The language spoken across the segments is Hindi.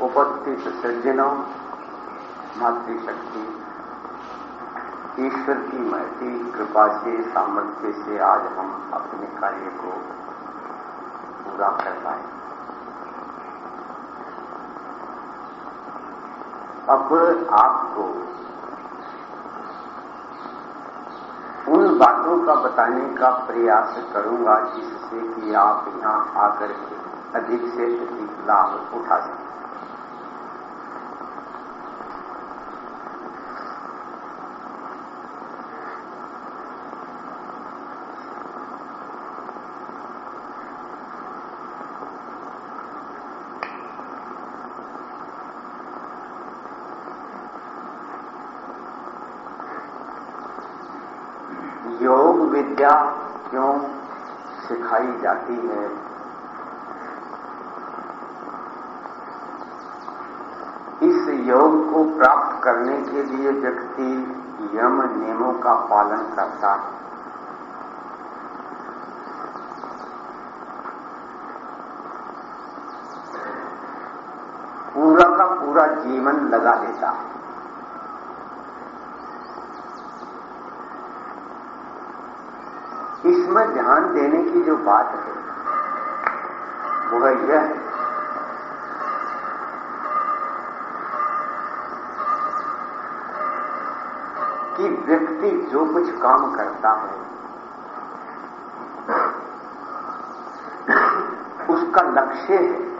उपस्थित सज्जनों, मातृशक्ति, ईश्वर की महती, कृपा से, सामर्थ्य से आज हम अपने कार्य को पूरा कर पाए अब आपको उन बातों का बताने का प्रयास करूँगा जिससे कि आप यहाँ आकर के अधिक से अधिक लाभ उठा सकें। विद्या क्यों सिखाई जाती है? इस योग को प्राप्त करने के लिए व्यक्ति यम नियमों का पालन करता है। पूरा का पूरा जीवन लगा देता है। इसमें ध्यान देने की जो बात है, वह यह है। कि व्यक्ति जो कुछ काम करता है, उसका लक्ष्य है।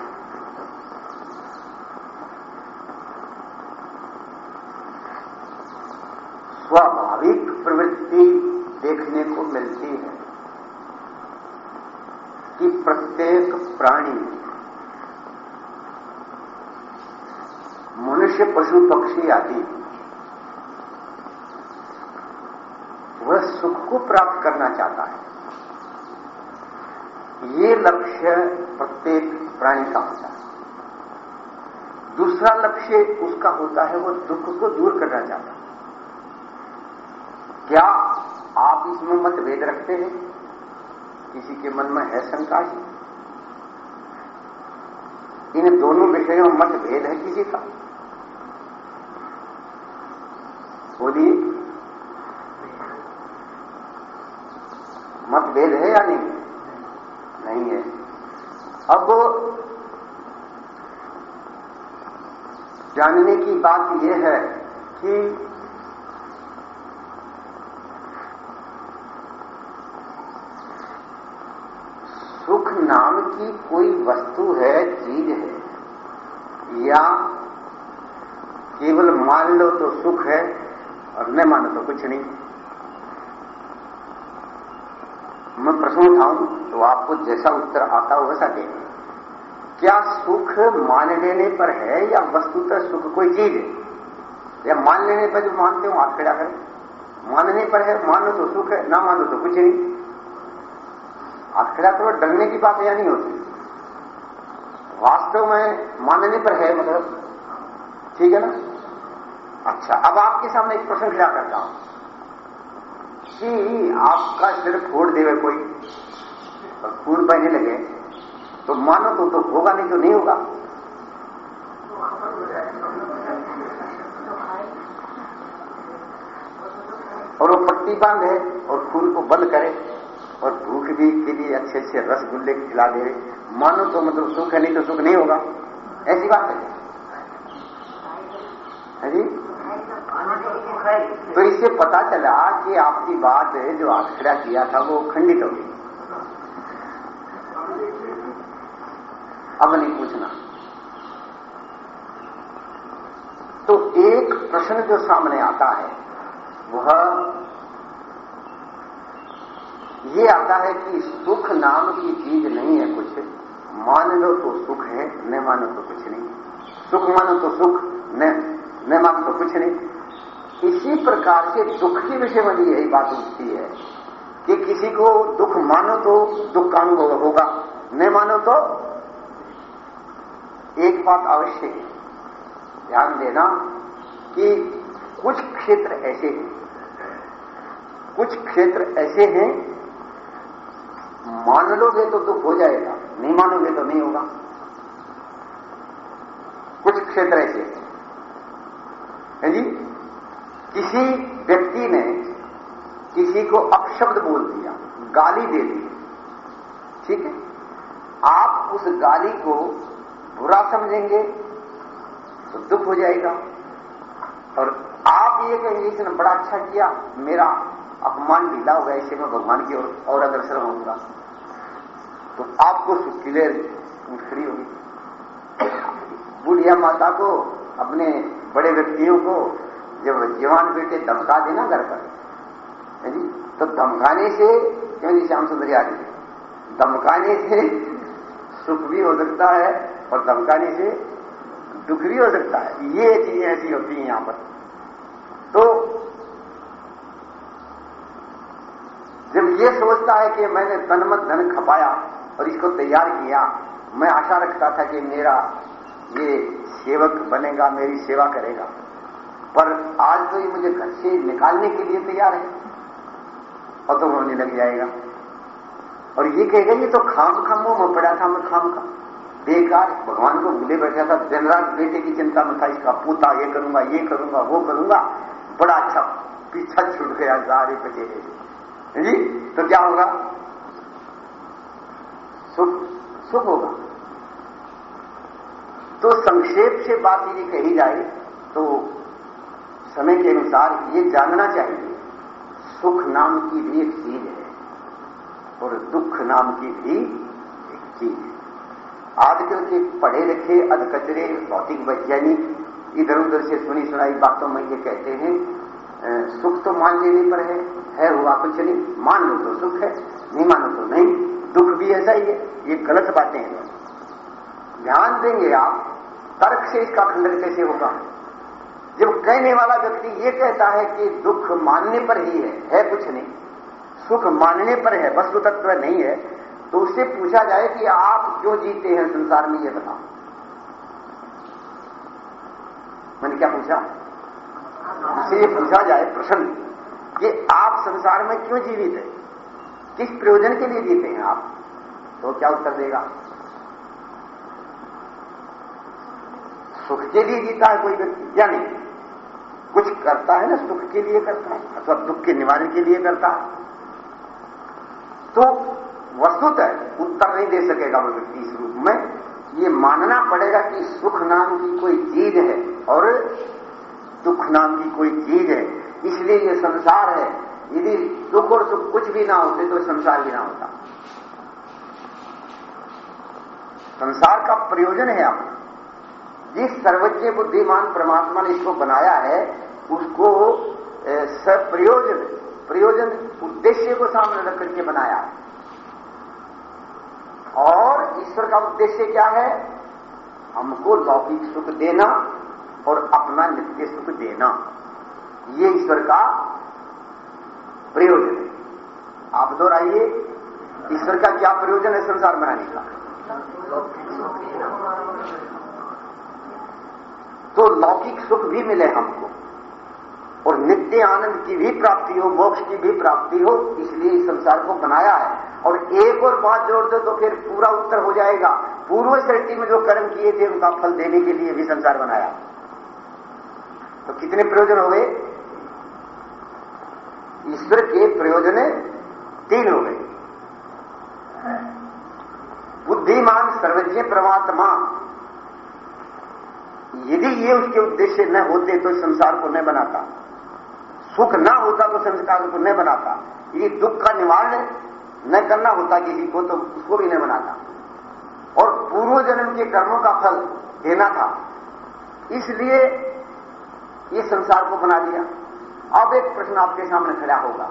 स्वाभाविक प्रवृत्ति देखने को मिलती है कि प्रत्येक प्राणी मनुष्य पशु पक्षी आदि। वह सुख को प्राप्त करना चाहता है। ये लक्ष्य प्रत्येक प्राणी का होता है। दूसरा लक्ष्य उसका होता है, वो दुख को दूर करना चाहता है। क्या आप इसमें मतभेद रखते हैं? किसी के मन में है शंका इन दोनों विषयों में मतभेद है किसी का? बोलिए मतभेद है या नहीं? नहीं है। अब जानने की बात यह है कि सुख नाम की कोई वस्तु है, चीज़ है, या केवल मान लो तो सुख है न मानो तो कुछ नहीं। मैं प्रश्न उठाऊं तो आपको जैसा उत्तर आता हो वैसा देंगे क्या सुख मान लेने पर है या वस्तुतः सुख कोई चीज़? है या मान लेने पर जो मानते हो, हाथ खड़ा करें। मानने पर है, मानो तो सुख है, ना मानो तो कुछ नहीं। हाथ खड़ा करो, डरने की बात यह नहीं होती। वास्तव में मानने पर है मतलब ठीक है ना? अच्छा अब आपके सामने एक प्रश्न खड़ा करता हूँ। कि आपका सिर फोड़ देवे कोई और खून बहने लगे तो मानो तो, तो होगा नहीं तो नहीं होगा। और वो पट्टी बाँध है और फूल को बंद करे और भूख भी के लिए अच्छे अच्छे रसगुल्ले खिला दे। मानो तो मतलब सुख है नहीं तो सुख नहीं होगा। ऐसी बात है। है जी? तो इससे पता चला कि आपकी बात जो आखड़ा किया था, वो खंडित हो गई। अब नहीं पूछना। तो एक प्रश्न जो सामने आता है, वह ये आता है कि सुख नाम की चीज़ नहीं है कुछ। मान लो तो सुख है न मानो तो कुछ नहीं। सुख मानो तो सुख न मानो तो कुछ नहीं। इसी प्रकार से दुख के विषय में भी यही बात उठती है कि किसी को दुख मानो तो दुख का अनुभव होगा। नहीं मानो तो एक बात अवश्य है। ध्यान देना कि कुछ क्षेत्र ऐसे हैं। कुछ क्षेत्र ऐसे हैं, मान लोगे तो दुख हो जाएगा, नहीं मानोगे तो नहीं होगा। कुछ क्षेत्र ऐसे हैं जी? किसी व्यक्ति ने किसी को अपशब्द बोल दिया, गाली दे दी। ठीक है? आप उस गाली को बुरा समझेंगे तो दुख हो जाएगा। और आप ये कहेंगे, इसने बड़ा अच्छा किया, मेरा अपमान ढीला होगा ऐसे मैं भगवान की ओर, और अग्रसर होऊँगा। तो आपको सुख की लेर खड़ी होगी। बुढ़िया माता को, अपने बड़े व्यक्तियों को जब जवान बेटे धमका देना घर पर जी? तो धमकाने से क्यों श्याम सुंदरी आ गई धमकाने से सुख भी हो सकता है और धमकाने से दुख भी हो सकता है। ये चीज़ें ऐसी होती हैं यहाँ पर। तो जब ये सोचता है कि मैंने तनमत धन खपाया और इसको तैयार किया, मैं आशा रखता था कि मेरा ये सेवक बनेगा, मेरी सेवा करेगा। पर आज तो ये मुझे घर से निकालने के लिए तैयार है। और तो होने लग जाएगा। और ये कहेगा, ये तो खाम खामों में पड़ा था, मैं खाम खा। बेकार भगवान को भूले बैठा था, दिन रात बेटे की चिंता में था, इसका पूता ये करूँगा ये करूँगा, वो करूँगा। बड़ा अच्छा पीछा छूट गया, सारे पचेरे जी तो क्या होगा? सुख सुख होगा। तो संक्षेप से बात यदि कही जाए तो समय के अनुसार ये जानना चाहिए, सुख नाम की भी एक चीज़ है और दुख नाम की भी एक चीज़ है। आजकल के पढ़े लिखे अधकचरे, भौतिक वैज्ञानिक इधर उधर से सुनी सुनाई बातों में ये कहते हैं सुख तो मान लेने पर है है हुआ कुछ नहीं, मान लो तो सुख है, नहीं मानो तो नहीं, दुख भी ऐसा ही है, ये गलत बातें हैं। ध्यान देंगे आप, तर्क से इसका खंडन कैसे होगा? जब कहने वाला व्यक्ति ये कहता है कि दुख मानने पर ही है है कुछ नहीं। सुख मानने पर है, वस्तु तत्व नहीं है तो उससे पूछा जाए कि आप क्यों जीते हैं संसार में ये बताओ। मैंने क्या पूछा? उससे ये पूछा जाए प्रश्न कि आप संसार में क्यों जीवित है? किस प्रयोजन के लिए जीते हैं आप? तो क्या उत्तर देगा? सुख के लिए जीता है कोई व्यक्ति या नहीं? कुछ करता है ना, सुख के लिए करता है, अथवा दुख के निवारण के लिए करता है। तो वस्तुतः उत्तर नहीं दे सकेगा वो व्यक्ति इस रूप में। ये मानना पड़ेगा कि सुख नाम की कोई चीज़ है और दुख नाम की कोई चीज़ है। इसलिए ये संसार है। यदि दुख और सुख कुछ भी ना होते तो संसार भी ना होता। संसार का प्रयोजन है आप जिस सर्वज्ञ बुद्धिमान परमात्मा ने इसको बनाया है उसको सप्रयोजन, प्रयोजन उद्देश्य को सामने रख करके बनाया। है और ईश्वर का उद्देश्य क्या है? हमको लौकिक सुख देना और अपना नित्य सुख देना। ये ईश्वर का प्रयोजन है। आप दोहराइए, ईश्वर का क्या प्रयोजन है संसार बनाने का? तो लौकिक सुख भी मिले हमको। और नित्य आनंद की भी प्राप्ति हो, मोक्ष की भी प्राप्ति हो, इसलिए इस संसार को बनाया है। और एक और बात जोड़ दो तो फिर पूरा उत्तर हो जाएगा। पूर्व सृष्टि में जो कर्म किए थे, उनका फल देने के लिए भी संसार बनाया। तो कितने प्रयोजन हो गए? ईश्वर के प्रयोजन तीन हो गए। बुद्धिमान, सर्वज्ञ, परमात्मा। यदि ये उसके उद्देश्य न होते तो संसार को न बनाता। सुख ना होता तो संस्कार को न बनाता। ये दुख का निवारण न करना होता किसी को तो उसको भी नहीं बनाता। और पूर्व जन्म के कर्मों का फल देना था। इसलिए ये संसार को बना दिया। अब एक प्रश्न आपके सामने खड़ा होगा।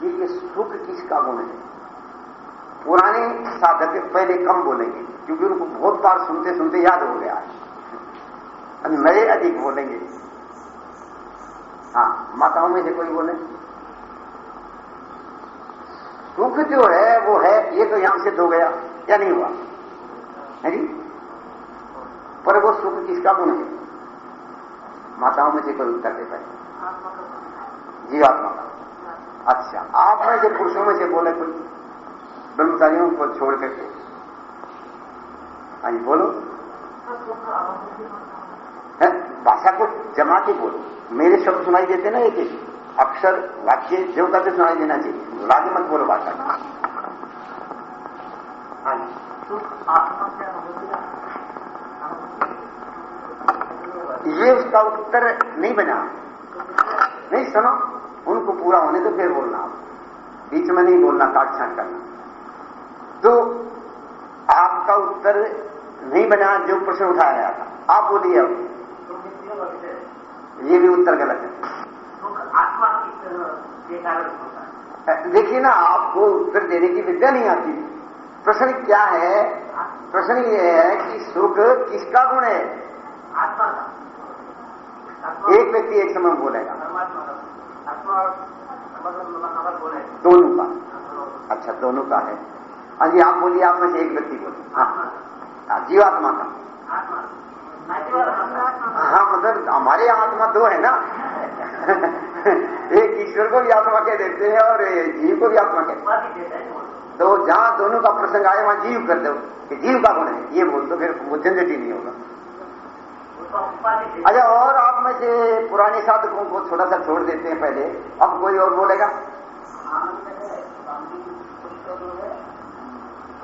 कि ये सुख किसका गुण है? पुराने साधक पहले कम बोलेंगे, क्योंकि उनको बहुत बार सुनते सुनते याद हो गया। नए अधिक बोलेंगे। हाँ माताओं में से कोई बोले? सुख जो है, वो है, ये तो यहाँ सिद्ध हो गया, या नहीं हुआ? है जी? पर वो सुख किसका गुण है? माताओं में से कोई उत्तर दे पाए। जीवात्मा का। अच्छा आप में से पुरुषों में से बोले कुछ ब्रह्मचारियों को छोड़ करके। हाँ जी, बोलो। भाषा को जमा के बोलो। मेरे शब्द सुनाई देते ना एक एक। अक्षर वाक्य देवता से सुनाई देना चाहिए। लाज मत बोलो भाषा। हाँ ये उसका उत्तर नहीं बना। नहीं सुनो। उनको पूरा होने तो फिर बोलना। बीच में नहीं बोलना काट छाट करना। तो आपका उत्तर नहीं बना जो प्रश्न उठाया था। आप बोलिए अब। ये भी उत्तर गलत है। आत्मा देखिए ना आपको उत्तर देने की विद्या नहीं आती। प्रश्न क्या है? प्रश्न ये है कि सुख किसका गुण है? आत्मा एक व्यक्ति एक समय बोलेगा। दोनों का अच्छा दोनों का है। हाँ जी आप बोलिए आप में से एक व्यक्ति बोलिए। हाँ। हाँ, जीवात्मा का। हाँ मतलब हमारे आत्मा दो है ना? एक ईश्वर को भी आत्मा कह देते हैं और जीव को भी आत्मा कहते हैं। तो जहाँ दोनों का प्रसंग आए, वहाँ जीव कर दो कि जीव का गुण है, ये बोल दो, फिर वो झंझट नहीं होगा। अच्छा और आप में से पुराने साधकों को थोड़ा सा छोड़ देते हैं पहले। अब कोई और बोलेगा?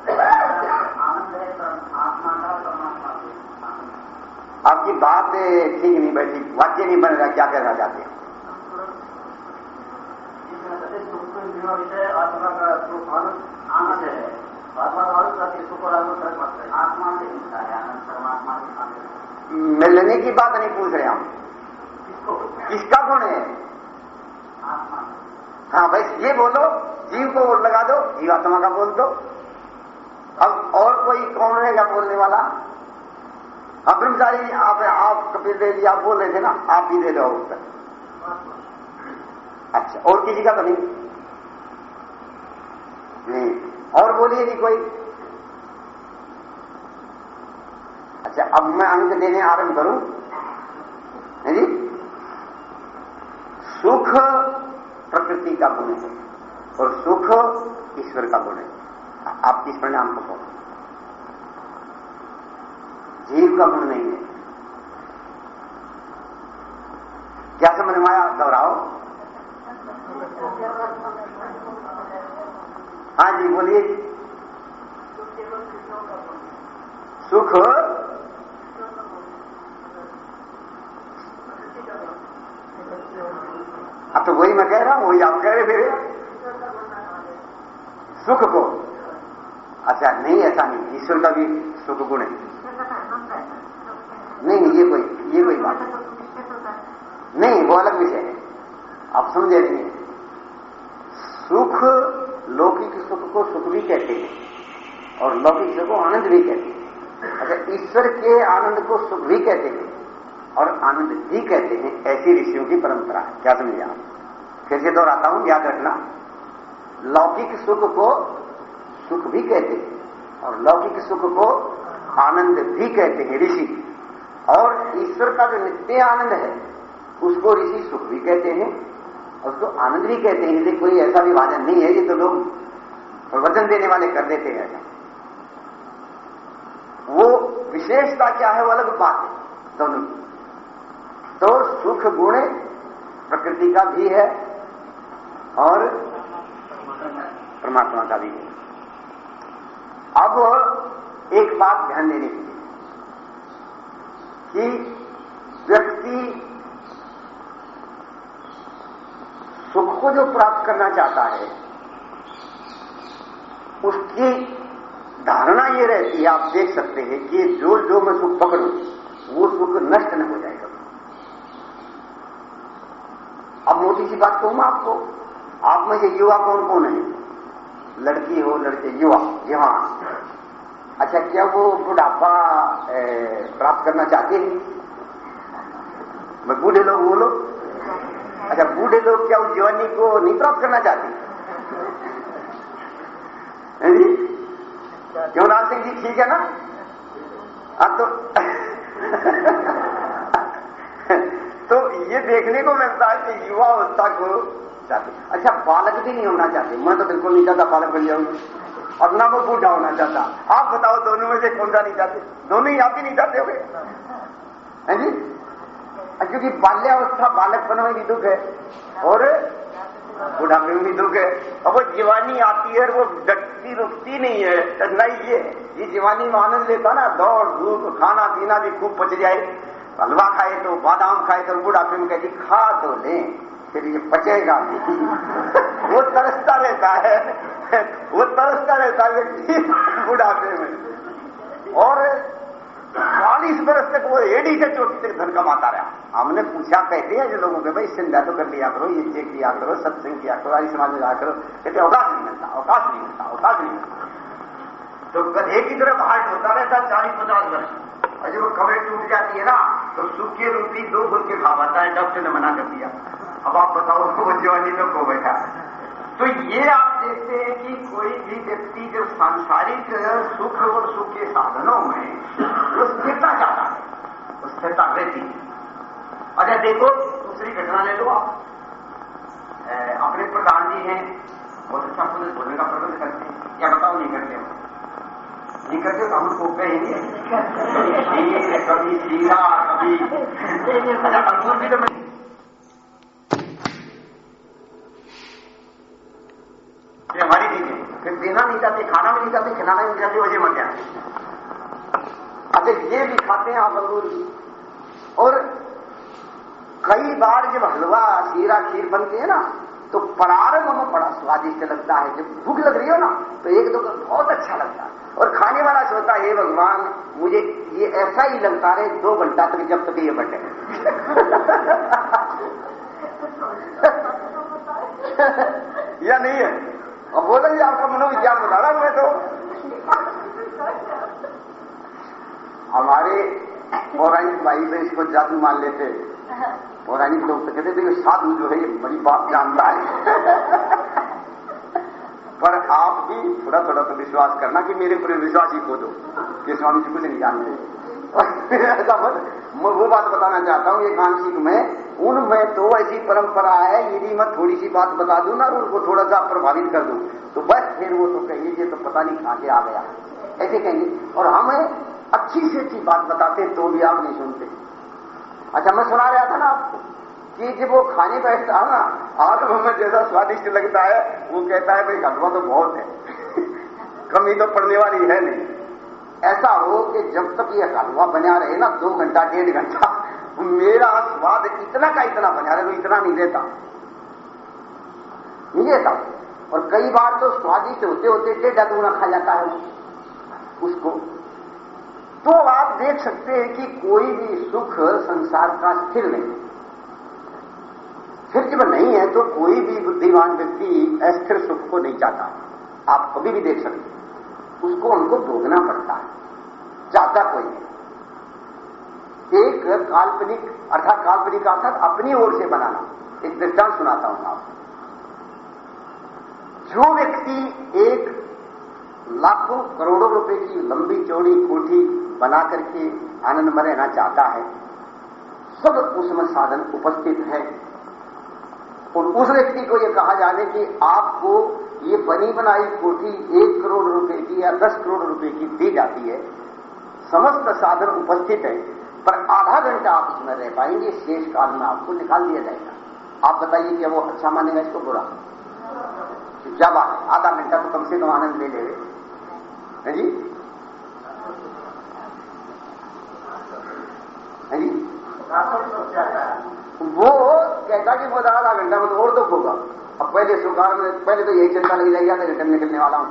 आनंद है आत्मा का आपकी बात ठीक नहीं बैठी, वाक्य नहीं बन रहा, क्या कहना चाहते हैं? है मिलने की बात नहीं पूछ रहे हम। किसका गुण है? हाँ भाई, ये बोलो, जीव को लगा दो, जीवात्मा का बोल दो। अब और कोई कौन रहेगा बोलने वाला? अब ब्रह्मचारी आप आप कपिल देव जी, आप बोल रहे थे ना, आप भी दे दो उत्तर अच्छा और किसी का तो नहीं। और बोलिए जी कोई। अच्छा अब मैं अंक देने आरंभ करूँ? है जी? सुख प्रकृति का गुण है, और सुख ईश्वर का गुण है। आप किस परिणाम को जीव का गुण नहीं है। क्या समझ में आया? दोहराओ। हाँ जी, बोलिए। सुख। अब तो वही मैं कह रहा हूँ, वही आप कह रहे फिर सुख को। अच्छा नहीं, ऐसा नहीं। ईश्वर का भी सुख गुण है। नहीं, ये कोई ये कोई बात नहीं। वो अलग विषय है। आप समझे नहीं सुख, लौकिक सुख को सुख भी कहते हैं, और लौकिक सुख को आनंद भी कहते हैं। अच्छा ईश्वर के आनंद को सुख भी कहते हैं, और आनंद भी कहते हैं, ऐसी ऋषियों की परंपरा है। क्या समझे आप? फिर से दोहराता हूँ, याद रखना। लौकिक सुख को सुख भी कहते हैं, और लौकिक सुख को आनंद भी कहते हैं, ऋषि। और ईश्वर का जो नित्य आनंद है, उसको ऋषि सुख भी कहते हैं और उसको आनंद भी कहते हैं। इसलिए कोई ऐसा विभाजन नहीं है, ये तो लोग प्रवचन देने वाले कर देते हैं। ऐसा वो विशेषता क्या है, वो अलग बात है, दोनों की। तो सुख गुण प्रकृति का भी है और परमात्मा का भी है। अब एक बात ध्यान देने की। कि व्यक्ति सुख को जो प्राप्त करना चाहता है, उसकी धारणा ये रहती है, आप देख सकते हैं कि जो जो मैं सुख पकड़ू, वो सुख नष्ट न हो जाएगा। अब मोटी सी बात कहूँ आपको, आप में से युवा कौन कौन है? लड़की हो, लड़के, युवा जवान अच्छा क्या वो बुढ़ापा प्राप्त करना चाहते हैं? बूढ़े लोग बोलो अच्छा बूढ़े लोग क्या उस जवानी को नहीं प्राप्त करना चाहते? है क्यों लाल सिंह जी, ठीक है ना? अब तो तो ये देखने को मिलता है कि युवा अवस्था को चाहते। अच्छा बालक भी नहीं होना चाहते। मैं तो बिल्कुल नहीं चाहता बालक बन जाऊँगा और ना वो बूढ़ा होना चाहता। आप बताओ, दोनों में से कौन सा नहीं चाहते दोनों ही आप ही नहीं चाहते हो है जी? क्योंकि बाल्यावस्था बालकपन में भी दुख है। और बुढ़ापे में भी दुख है। और वो जीवानी आती है वो डटती रुकती नहीं है। कठिनाई ये ये जीवानी में आनंद लेता ना, दौड़, धूप, खाना, पीना भी खूब पच जाए। हलवा खाए तो बादाम खाए तो बुढ़ापे में कहती खा तो ले। फिर ये पचेगा वो तरसता रहता है। वो तरसता रहता है व्यक्ति बुढ़ापे में। और चालीस वर्ष तक वो एडी से चोटी तक धन कमाता रहा। हमने पूछा, कहते हैं जो लोगों के, भाई सिंधा तो कर लिया करो, ये चेक किया करो, सत्संग किया करो आई समाज में जाया करो। कहते, अवकाश नहीं मिलता, अवकाश नहीं मिलता, अवकाश नहीं मिलता। तो गधे की तरफ़ हार्ट होता रहता चालीस पचास वर्ष। और जब वो कमरे टूट जाती है ना तो सूखे रूपी दो फुल के खा पाता है, डॉक्टर ने मना कर दिया। बताओ वो जवानी में को बैठा तो ये आप देखते हैं कि कोई भी व्यक्ति जो सांसारिक सुख और सुख के साधनों में वो स्थिरता चाहता है वो स्थिरता रहती है। अच्छा देखो दूसरी घटना ले लो आप। अपने प्रधान जी हैं बहुत अच्छा पुलिस बोलने का प्रबंध करते हैं। क्या बताओ नहीं करते हो? नहीं करते तो हम उसको कहेंगे। कभी सीधा कभी। अच्छा अंकुर जी तो मैं ये हमारी चीज़ें फिर पीना नहीं चाहते खाना भी नहीं चाहते खिलाना नहीं चाहते वजह मर जाते अच्छा ये भी खाते हैं आप अंगूर और कई बार जब हलवा सीरा खीर बनती है ना तो प्रारंभ में बड़ा स्वादिष्ट लगता है। जब भूख लग रही हो ना तो एक दो बहुत अच्छा लगता है। और खाने वाला सोचता है भगवान, मुझे ये ऐसा ही लगता रहे दो घंटा तक जब तक ये बटे। या नहीं है? और बोले जी, आपका मनोविज्ञान बता रहा हूँ मैं तो। हमारे पौराणिक भाई से इसको जादू मान लेते पौराणिक लोग तो कहते थे साधु जो है, ये बड़ी बात जानता है। पर आप भी थोड़ा थोड़ा तो विश्वास करना कि मेरे पूरे विश्वास ही खो दो कि स्वामी जी कुछ नहीं जानते। ऐसा वो बात बताना चाहता हूँ एक आंशिक में उनमें तो ऐसी परंपरा है यदि मैं थोड़ी सी बात बता दूँ ना उनको थोड़ा सा प्रभावित कर दूँ तो बस फिर वो तो कहेंगे ये तो पता नहीं कहाँ से आ गया ऐसे कहेंगे और हमें अच्छी से अच्छी बात बताते तो भी आप नहीं सुनते अच्छा मैं सुना रहा था ना आपको कि जब वो खाने बैठता है ना आग में जैसा स्वादिष्ट लगता है वो कहता है भाई हलवा तो बहुत है कमी तो पड़ने वाली है नहीं। ऐसा हो कि जब तक ये हलवा बना रहे ना, दो घंटा, डेढ़ घंटा, मेरा स्वाद इतना का इतना बना रहे वो इतना नहीं देता। नहीं देता। और कई बार तो स्वादिष्ट होते होते डेढ़ दूना खा जाता है। उसको। तो आप देख सकते हैं कि कोई भी सुख संसार का स्थिर नहीं। फिर जब नहीं है तो कोई भी बुद्धिमान व्यक्ति अस्थिर सुख को नहीं चाहता। आप कभी भी देख सकते उसको हमको भोगना पड़ता है। चाहता कोई नहीं। एक काल्पनिक, अर्थात काल्पनिक अर्थात अपनी ओर से बनाना। एक दृष्टांत सुनाता हूँ आपको। जो व्यक्ति एक लाखों करोड़ों रुपए की लंबी चौड़ी कोठी बना करके आनंद में रहना चाहता है, सब उसमें साधन उपस्थित है। और उस व्यक्ति को यह कहा जाने कि आपको ये बनी बनाई कोठी एक करोड़ रुपए की या दस करोड़ रुपए की दी जाती है। समस्त साधन उपस्थित है, पर आधा घंटा आप उसमें रह पाएँगे, शेष काल में आपको निकाल दिया जाएगा। आप बताइए क्या वो अच्छा मानेगा इसको बुरा? जब है? आधा घंटा तो कम से कम आनंद ले ले जी? है जी? वो कहता कि मुझे आधा घंटा में तो और दुख होगा। अब पहले सुकार में, पहले तो यही चिंता लगी जाएगी में निकलने वाला हूँ।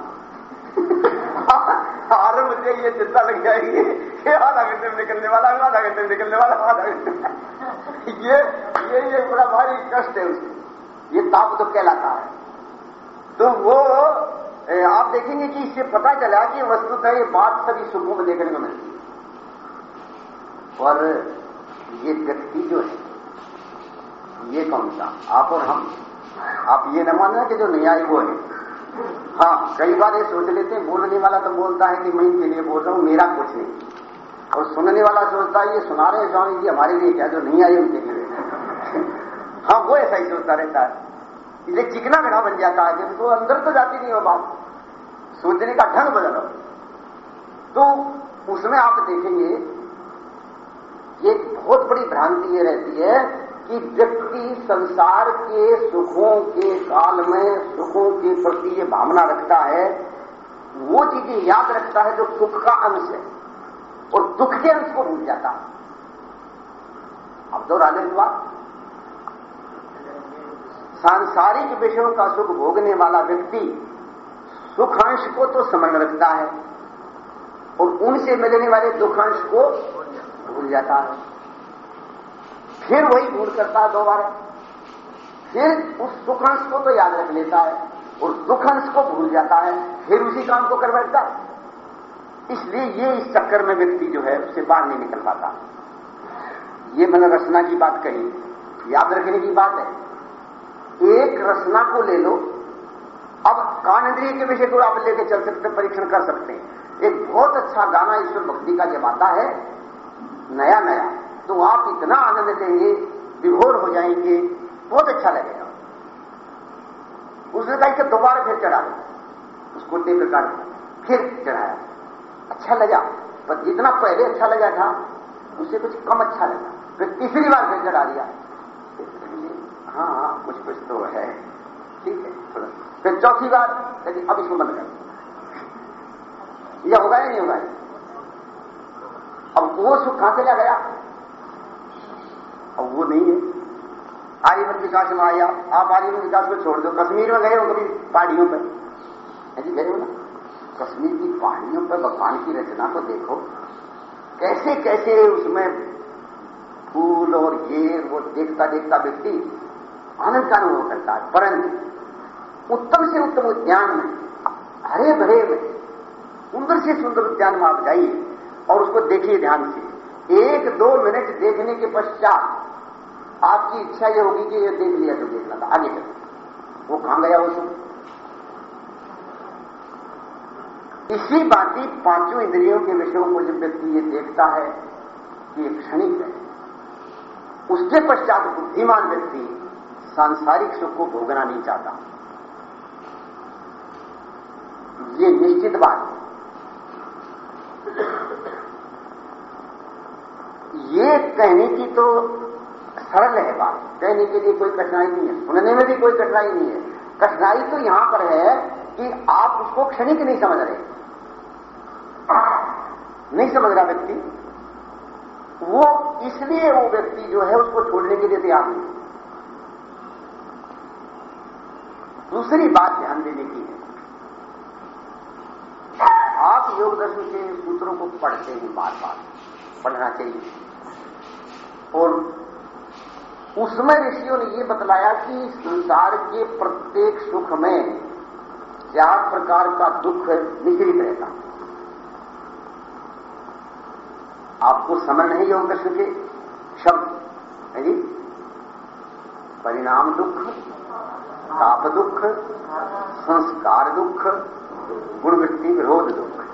आरंभ से ये चिंता लग जाएगी कि आधा घंटे में निकलने वाला हूँ, आधा घंटे में निकलने वाला हूँ, आधा घंटे ये ये ये बड़ा भारी कष्ट है उसे ये ताप तो कहलाता है। तो वो आप देखेंगे कि इससे पता चला कि वस्तुतः ये बात सभी सुखों में देखने को मिलती है। और ये व्यक्ति जो है, ये कौन सा आप और हम। आप ये न मानना कि जो नहीं आए वो है। हाँ कई बार ये सोच लेते हैं, बोलने वाला तो बोलता है कि मैं इनके लिए बोल रहा हूँ, मेरा कुछ नहीं। और सुनने वाला सोचता है, ये सुना रहे हैं स्वामी जी, हमारे लिए क्या जो नहीं आई उनके लिए। हाँ वो ऐसा ही सोचता रहता है। इसलिए चिकना घड़ा बन जाता है, जब अंदर तो जाती नहीं हो बात सोचने का ढंग बदलो। तो उसमें आप देखेंगे एक बहुत बड़ी भ्रांति ये रहती है कि व्यक्ति संसार के सुखों के काल में, सुखों के प्रति ये भावना रखता है, वो चीज़ें याद रखता है जो सुख का अंश है, और दुख के अंश को भूल जाता है। अब दोहरा लें बात सांसारिक विषयों का सुख भोगने वाला व्यक्ति सुखांश को तो समझ रखता है, और उनसे मिलने वाले दुखांश को भूल जाता है। फिर वही भूल करता है दोबारा। फिर उस सुखांश को तो याद रख लेता है और दुखांश को भूल जाता है, फिर उसी काम को कर बैठता है। इसलिए ये इस चक्कर में व्यक्ति जो है, उससे बाहर नहीं निकल पाता। ये मैंने रचना की बात कही, याद रखने की बात है। एक रचना को ले लो, अब कान इंद्रिय के विषय को आप लेके चल सकते, परीक्षण कर सकते हैं। एक बहुत अच्छा गाना ईश्वर भक्ति का जब आता है नया नया तो आप इतना आनंद लेंगे विभोर हो जाएँगे। बहुत अच्छा लगेगा। उसने कहा कि दोबारा फिर चढ़ा दो। उसको टेप प्रकार फिर चढ़ाया। अच्छा लगा, पर जितना पहले अच्छा लगा था, उससे कुछ कम अच्छा लगा। फिर तीसरी बार फिर चढ़ा दिया। हाँ कुछ कुछ तो है। ठीक है थोड़ा फिर चौथी बार, लेकिन अब इसको बंद कर यह होगा या नहीं होगा? अब वो सुख कहाँ से चला गया? अब वो नहीं है। आर्यवन विकास में आया आप आर्यवन विकास को छोड़ दो। कश्मीर में गए हो कभी पहाड़ियों पर? ऐसी गए हो ना? कश्मीर की पहाड़ियों पर भगवान की रचना को देखो। कैसे कैसे उसमें फूल और ये वो देखता देखता व्यक्ति आनंद का अनुभव करता है, परंतु उत्तम से उत्तम उद्यान में, हरे भरे में, सुंदर से सुंदर उद्यान में आप जाइए और उसको देखिए ध्यान से। एक दो मिनट देखने के पश्चात आपकी इच्छा ये होगी कि ये देख लिया तो देखना था आगे चल। वो कहाँ गया सुख इसी बाती पाँचों इंद्रियों के विषयों को जब व्यक्ति ये देखता है कि ये क्षणिक है, उसके पश्चात बुद्धिमान व्यक्ति सांसारिक सुख को भोगना नहीं चाहता। ये निश्चित बात है। ये कहने की तो सरल है बात। कहने के लिए कोई कठिनाई नहीं है। सुनने में भी कोई कठिनाई नहीं है। कठिनाई तो यहाँ पर है कि आप उसको क्षणिक नहीं समझ रहे। नहीं समझ रहा व्यक्ति। वो इसलिए वो व्यक्ति जो है उसको छोड़ने के लिए तैयार नहीं। दूसरी बात ध्यान देने की है। आप योग दर्शन के सूत्रों को पढ़ते हैं बार बार पढ़ना चाहिए। और उसमें ऋषियों ने यह बतलाया कि संसार के प्रत्येक सुख में चार प्रकार का दुख मिश्रित रहता आपको समझ नहीं योग के, शब्द, है जी? परिणाम दुख, ताप दुख, संस्कार दुख, गुणवृत्ति विरोध दुख।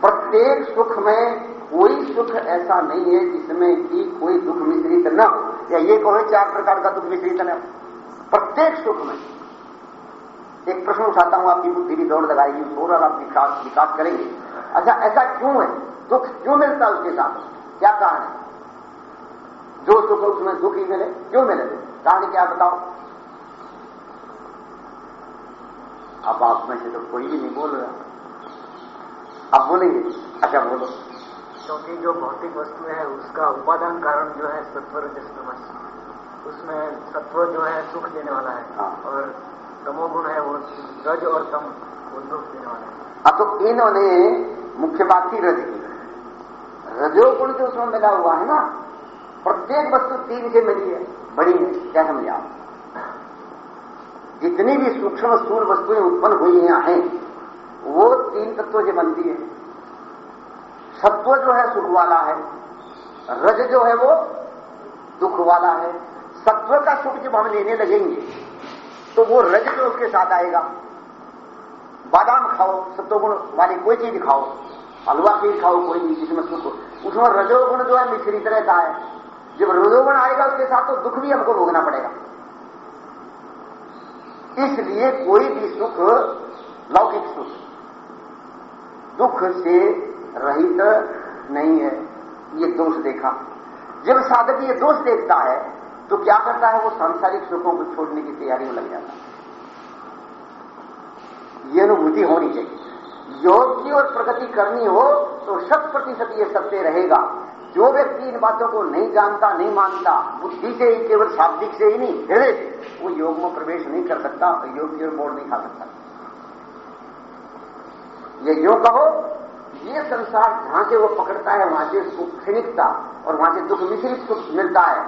प्रत्येक सुख में कोई सुख ऐसा नहीं है जिसमें कि कोई दुख मिश्रित न हो। या ये कहो, चार प्रकार का दुख मिश्रित न हो। प्रत्येक सुख में एक प्रश्न उठाता हूँ, आपकी बुद्धि भी दौड़ लगाएगी और आप विकास विकास करेंगे। अच्छा ऐसा क्यों है? दुख क्यों मिलता है उसके साथ? क्या कारण है? जो सुख उसमें दुख ही मिले, क्यों मिले? कारण क्या बताओ। अब आप में से तो कोई भी नहीं बोल रहा। आप बोलेंगे? अच्छा बोलो। क्योंकि जो भौतिक वस्तु है उसका उपादान कारण जो है सत्व रजस्तमस उसमें सत्व जो है सुख देने वाला है। हाँ। और तमोगुण है वो रज और तम वो दुख देने वाला है। अब तो इन्होंने मुख्य बात थी रज की। रजोगुण जो उसमें मिला हुआ है ना प्रत्येक वस्तु तीन से मिली है। बड़ी है क्या समझे आप? जितनी भी सूक्ष्म स्थूल वस्तुएँ उत्पन्न हुई हैं वो तीन तत्वों से बनती है। सत्व जो है सुख वाला है, रज जो है वो दुख वाला है। सत्व का सुख जब हम लेने लगेंगे तो वो रज जो उसके साथ आएगा। बादाम खाओ, सत्वगुण वाली कोई चीज़ खाओ, हलवा चीज़ खाओ, कोई भी जिसमें सुख उसमें रजोगुण जो है मिश्रित रहता है। जब रजोगुण आएगा उसके साथ तो दुख भी हमको भोगना पड़ेगा। इसलिए कोई भी सुख, लौकिक सुख, दुख से रहित नहीं है। ये दोष देखा। जब साधक ये दोष देखता है तो क्या करता है? वो सांसारिक सुखों को छोड़ने की तैयारी में लग जाता है। ये अनुभूति होनी चाहिए। योग की और प्रगति करनी हो तो शत प्रतिशत ये सत्य रहेगा। जो व्यक्ति इन बातों को नहीं जानता, नहीं मानता, बुद्धि से ही, केवल शाब्दिक से ही नहीं हृदय वो योग में प्रवेश नहीं कर सकता योग की ओर मोड़ नहीं खा सकता। ये योग कहो ये संसार जहाँ से वो पकड़ता है, वहाँ से सुख क्षणिकता और वहाँ से दुख मिश्रित सुख मिलता है।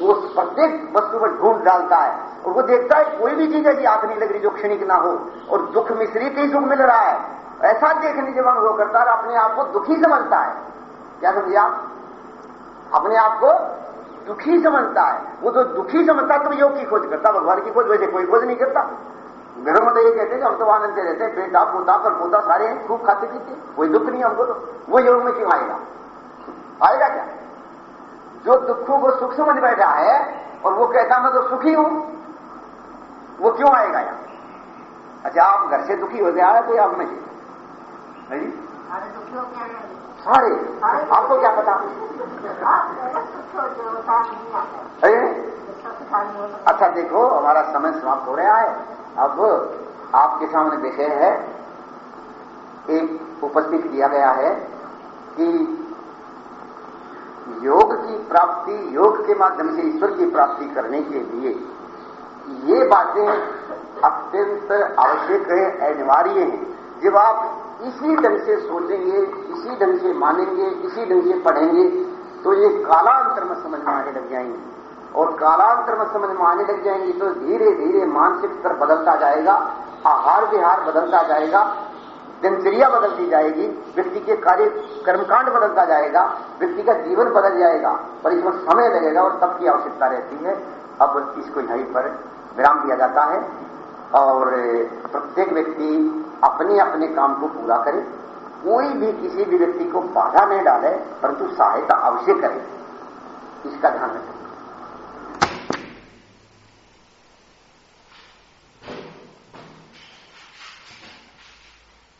वो प्रत्येक वस्तु पर ढूंढ डालता है और वो देखता है कोई भी चीज़ ऐसी आँख नहीं लग रही जो क्षणिक ना हो और दुख मिश्रित ही सुख मिल रहा है। ऐसा देखने जब अनुभव करता है अपने आप को दुखी समझता है। क्या समझिए आप? अपने आप को दुखी समझता है। वो जो दुखी समझता तो योग की खोज करता भगवान की खोज वैसे कोई खोज नहीं करता। घरों में तो ये कहते हैं हम तो आनंद से रहते हैं बेटा पोता पर पोता सारे हैं खूब खाते पीते कोई दुख नहीं हमको तो। वो योग में क्यों आएगा। आएगा क्या? जो दुखों को सुख समझ बैठा है और वो कहता मैं तो सुखी हूँ। वो क्यों आएगा यहाँ? अच्छा आप घर से दुखी हो गया है तो आप में से। सारे आपको क्या पता? अच्छा देखो हमारा समय समाप्त हो रहा है। अब आपके सामने विषय है। एक उपस्थित किया गया है कि योग की प्राप्ति, योग के माध्यम से ईश्वर की प्राप्ति करने के लिए ये बातें अत्यंत आवश्यक है, अनिवार्य है। जब आप इसी ढंग से सोचेंगे, इसी ढंग से मानेंगे, इसी ढंग से पढ़ेंगे तो ये कालांतर में समझ में आने लग जाएँगे। और कालांतर में समझ में आने लग जाएँगी तो धीरे धीरे मानसिक स्तर बदलता जाएगा, आहार विहार बदलता जाएगा, दिनचर्या बदलती जाएगी, व्यक्ति के कार्य कर्मकांड बदलता जाएगा, व्यक्ति का जीवन बदल जाएगा, पर इसमें समय लगेगा और तब की आवश्यकता रहती है। अब इसको यहीं पर विराम दिया जाता है और प्रत्येक व्यक्ति अपने अपने काम को पूरा करे। कोई भी किसी भी व्यक्ति को बाधा नहीं डाले, परंतु सहायता अवश्य करे। इसका ध्यान रखें।